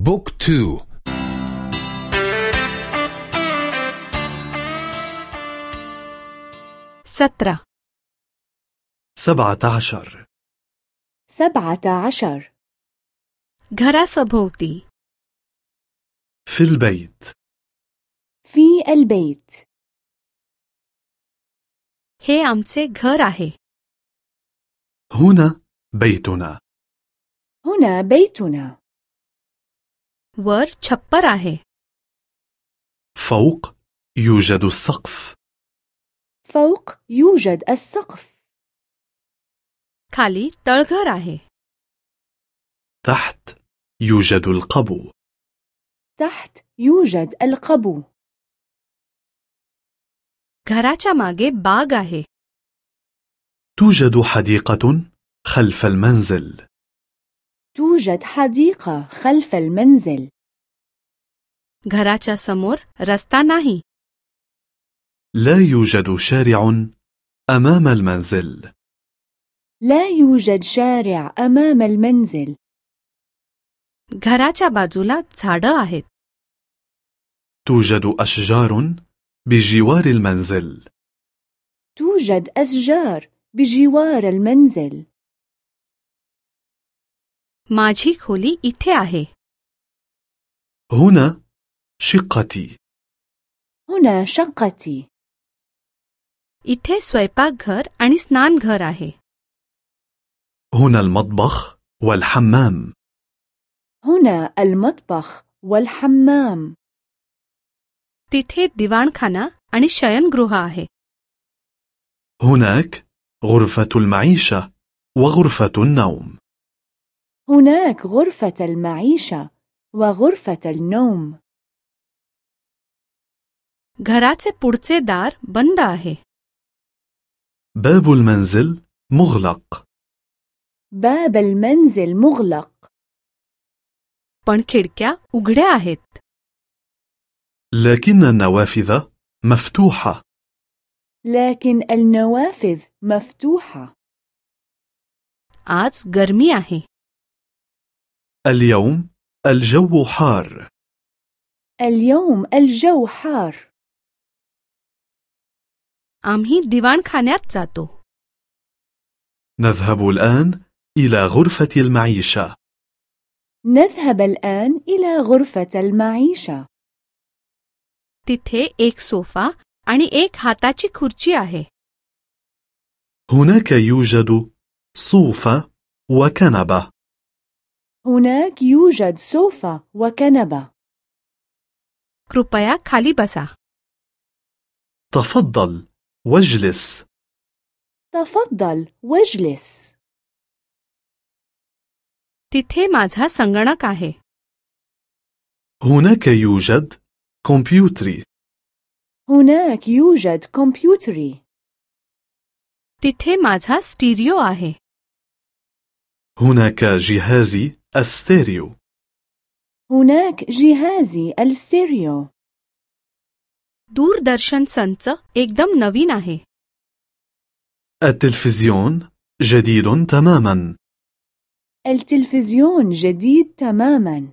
بوك تو سترة سبعة عشر سبعة عشر घरासभोवती في البيت في البيت हे आमचे घर आहे هنا بيتنا هنا بيتنا वर छप्पर आहे فوق يوجد السقف فوق يوجد السقف खाली तळघर आहे تحت يوجد القبو تحت يوجد القبو घराच्या मागे बाग आहे توجد حديقة خلف المنزل توجد حديقة خلف المنزل घराच्या समोर रस्ता नाही لا يوجد شارع أمام المنزل لا يوجد شارع أمام المنزل घराच्या बाजूला झाडं आहेत توجد أشجار بجوار المنزل توجد أشجار بجوار المنزل माझी खोली इथे आहे هنا شقتي هنا شقتي इथे स्वयंपाकघर आणि स्नानघर आहे هنا المطبخ والحمام هنا المطبخ والحمام तिथे दिवाणखाना आणि शयनगृह आहे هناك غرفة المعيشة وغرفة النوم هناك غرفة المعيشة وغرفة النوم घराचे पुढचे दार बंद आहे باب المنزل مغلق باب المنزل مغلق पण खिडक्या उघड्या आहेत لكن النوافذ مفتوحة لكن النوافذ مفتوحة आज गरमी आहे اليوم الجو حار اليوم الجو حار आम्ही दिवाणखान्यात जातो نذهب الآن إلى غرفة المعيشة نذهب الآن إلى غرفة المعيشة तिथे एक सोफा आणि एक हाताची खुर्ची आहे هناك يوجد صوفة وكنبة هناك يوجد سوفا وكنبة कृपया खाली बसा تفضل واجلس تفضل واجلس तिथे माझा संगणक आहे هناك يوجد كمبيوتري هناك يوجد كمبيوتري तिथे माझा स्टिरिओ आहे هناك جهازي الستيريو هناك جهازي الستيريو दूरदर्शन संच एकदम नवीन आहे التلفزيون جديد تماما التلفزيون جديد تماما